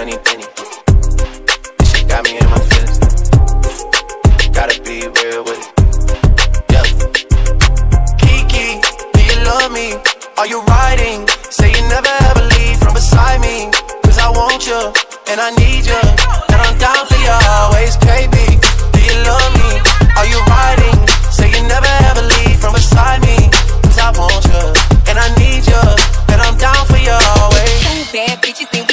money, penny. This shit got me in my feelings. Gotta be real with it. Yeah. Kiki, do you love me? Are you riding? Say you never ever leave from beside me. Cause I want you, and I need you. And I'm down for you always, KB. Do you love me? Are you riding? Say you never ever leave from beside me. Cause I want you, and I need you. And I'm down for you always. Bad bitches and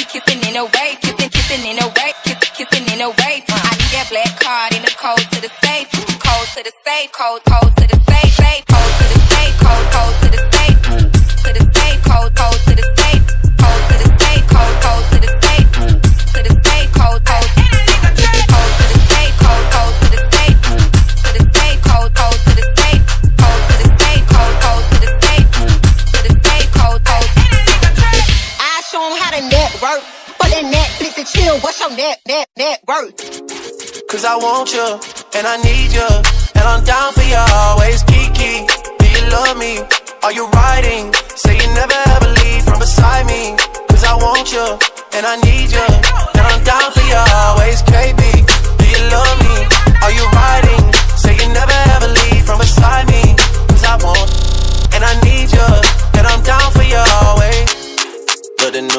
I need that black card in the code to the safe, code to the safe, code, code to the safe, safe, code to the safe, code, code to the safe, to the safe, code, code to the safe, code to the safe, code, code to the safe, to the safe, code, code, to the safe, to the safe, to the safe, to the safe, to the safe, to the safe, to the safe. I how network. Netflix and chill, what's your net, net, net worth? Cause I want you, and I need you, and I'm down for you always. Kiki, do you love me? Are you riding? Say you never ever leave from beside me. Cause I want you, and I need you, and I'm down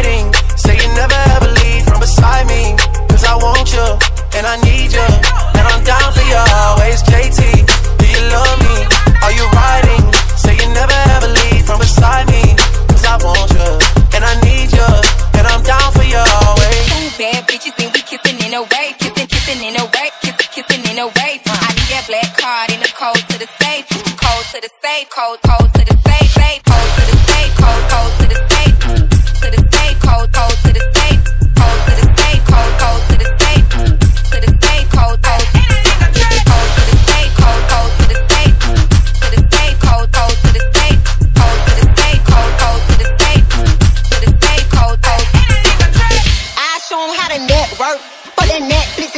Riding? Say you never ever leave from beside me. Cause I want you, and I need you. And I'm down for you always, JT. Do you love me? Are you riding? Say you never ever leave from beside me. Cause I want you, and I need you. And I'm down for you always. Two bad bitches and we kissing in a way, kissing, kissing in a way, kissing, kissing in a way. I need that black card in the code to the safe, code to the safe, code, code to the safe, safe, code to the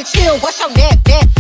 chill. What's your neck, neck?